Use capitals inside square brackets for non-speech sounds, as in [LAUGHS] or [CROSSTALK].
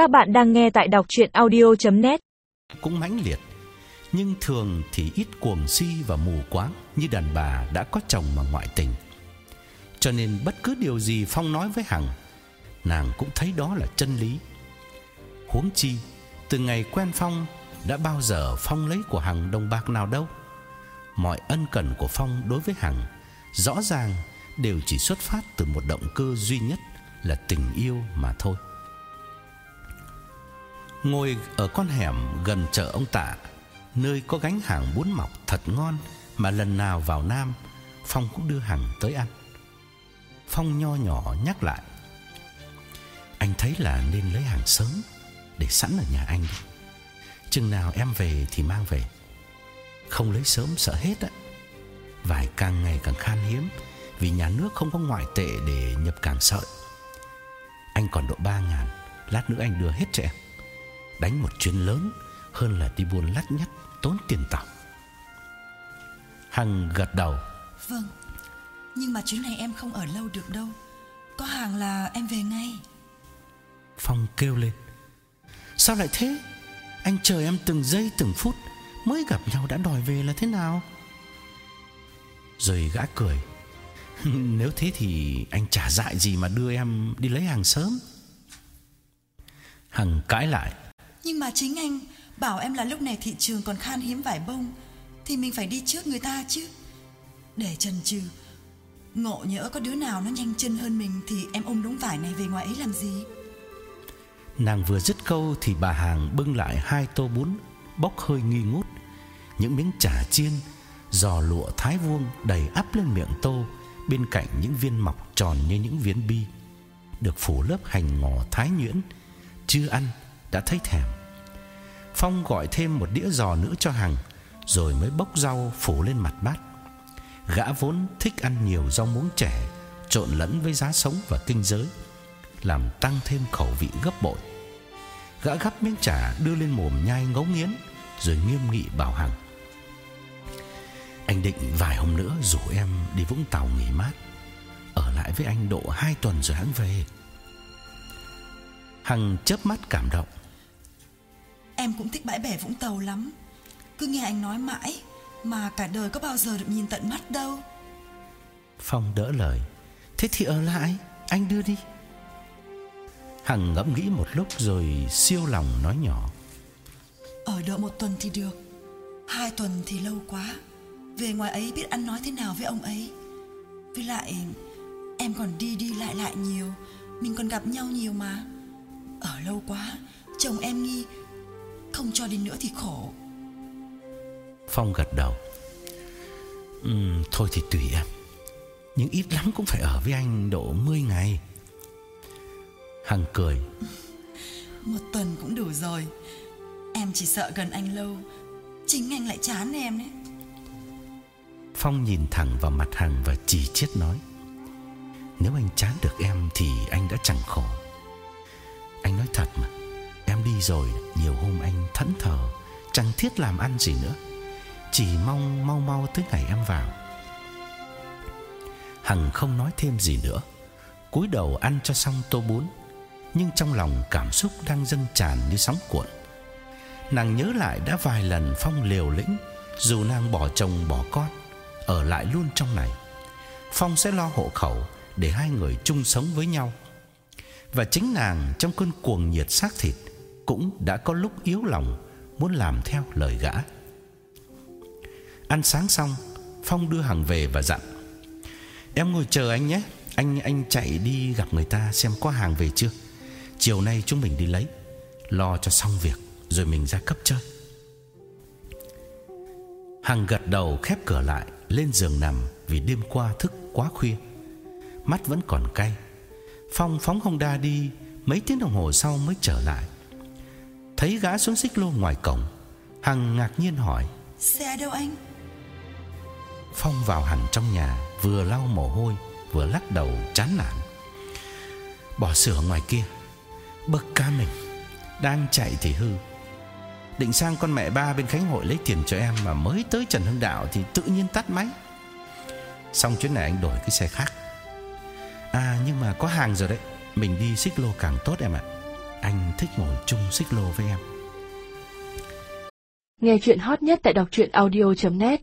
Các bạn đang nghe tại đọc chuyện audio.net cũng mãnh liệt, Nhưng thường thì ít cuồng si và mù quáng Như đàn bà đã có chồng mà ngoại tình. Cho nên bất cứ điều gì Phong nói với Hằng, Nàng cũng thấy đó là chân lý. Huống chi, Từ ngày quen Phong, Đã bao giờ Phong lấy của Hằng đồng bạc nào đâu. Mọi ân cần của Phong đối với Hằng Rõ ràng đều chỉ xuất phát từ một động cơ duy nhất Là tình yêu mà thôi. Ngồi ở con hẻm gần chợ ông Tạ, Nơi có gánh hàng bún mọc thật ngon Mà lần nào vào Nam, Phong cũng đưa hàng tới ăn. Phong nho nhỏ nhắc lại, Anh thấy là nên lấy hàng sớm Để sẵn ở nhà anh đi. Chừng nào em về thì mang về. Không lấy sớm sợ hết á. Vải càng ngày càng khan hiếm, Vì nhà nước không có ngoại tệ để nhập càng sợi. Anh còn độ ba ngàn, Lát nữa anh đưa hết cho em. Đánh một chuyến lớn Hơn là đi buôn lắt nhắt Tốn tiền tàu Hằng gật đầu. Vâng Nhưng mà chuyến này em không ở lâu được đâu. Có hàng là em về ngay. Phong kêu lên. Sao lại thế? Anh chờ em từng giây từng phút Mới gặp nhau đã đòi về là thế nào? Rồi gã cười. [LAUGHS] Nếu thế thì anh chả dại gì mà đưa em đi lấy hàng sớm? Hằng cãi lại nhưng mà chính anh bảo em là lúc này thị trường còn khan hiếm vải bông Thì mình phải đi trước người ta chứ. Để chần chừ Ngộ nhỡ có đứa nào nó nhanh chân hơn mình Thì em ôm đống vải này về ngoài ấy làm gì? Nàng vừa dứt câu thì bà hàng bưng lại hai tô bún bốc hơi nghi ngút, những miếng chả chiên, giò lụa thái vuông đầy áp lên miệng tô, bên cạnh những viên mọc tròn như những viên bi, được phủ lớp hành ngò thái nhuyễn, chưa ăn đã thấy thèm. Phong gọi thêm một đĩa giò nữa cho Hằng, rồi mới bốc rau phủ lên mặt bát. Gã vốn thích ăn nhiều rau muống trẻ trộn lẫn với giá sống và kinh giới, làm tăng thêm khẩu vị gấp bội. Gã gắp miếng chả đưa lên mồm nhai ngấu nghiến Rồi nghiêm nghị bảo Hằng Anh định vài hôm nữa rủ em đi Vũng Tàu nghỉ mát Ở lại với anh độ 2 tuần rồi hãng về Hằng chớp mắt cảm động Em cũng thích bãi bể Vũng Tàu lắm. Cứ nghe anh nói mãi Mà cả đời có bao giờ được nhìn tận mắt đâu. Phong đỡ lời. Thế thì ở lại Anh đưa đi. Hằng ngẫm nghĩ một lúc rồi siêu lòng nói nhỏ. Ở đợi một tuần thì được Hai tuần thì lâu quá. Về ngoài ấy biết ăn nói thế nào với ông ấy. Với lại Em còn đi đi lại lại nhiều Mình còn gặp nhau nhiều mà. Ở lâu quá Chồng em nghi Không cho đi nữa thì khổ. Phong gật đầu. Ừm, Thôi thì tùy em. Nhưng ít lắm cũng phải ở với anh độ 10 ngày. Hằng cười. Một tuần cũng đủ rồi. Em chỉ sợ gần anh lâu. Chính anh lại chán em đấy. Phong nhìn thẳng vào mặt Hằng và chỉ chiết nói. Nếu anh chán được em thì anh đã chẳng khổ. Anh nói thật mà Em đi rồi nhiều hôm anh thẫn thờ Chẳng thiết làm ăn gì nữa Chỉ mong mau mau tới ngày em vào Hằng không nói thêm gì nữa cúi đầu ăn cho xong tô bún nhưng trong lòng cảm xúc đang dâng tràn như sóng cuộn. Nàng nhớ lại đã vài lần Phong liều lĩnh, dù nàng bỏ chồng bỏ con, ở lại luôn trong này. Phong sẽ lo hộ khẩu để hai người chung sống với nhau. Và chính nàng trong cơn cuồng nhiệt xác thịt cũng đã có lúc yếu lòng muốn làm theo lời gã. Ăn sáng xong, Phong đưa hàng về và dặn: "Em ngồi chờ anh nhé, anh anh chạy đi gặp người ta xem có hàng về chưa." Chiều nay chúng mình đi lấy Lo cho xong việc Rồi mình ra cấp chơi Hằng gật đầu khép cửa lại Lên giường nằm Vì đêm qua thức quá khuya Mắt vẫn còn cay Phong phóng Honda đi Mấy tiếng đồng hồ sau mới trở lại Thấy gã xuống xích lô ngoài cổng Hằng ngạc nhiên hỏi Xe đâu anh? Phong vào hẳn trong nhà Vừa lau mồ hôi Vừa lắc đầu chán nản. Bỏ sửa ngoài kia Bực ca mình Đang chạy thì hư. Định sang con mẹ ba bên Khánh Hội lấy tiền cho em Mà mới tới Trần Hưng Đạo Thì tự nhiên tắt máy. Xong chuyến này anh đổi cái xe khác. À nhưng mà có hàng rồi đấy Mình đi xích lô càng tốt em ạ anh thích ngồi chung xích lô với em. Nghe chuyện hot nhất tại đọc truyện audio.net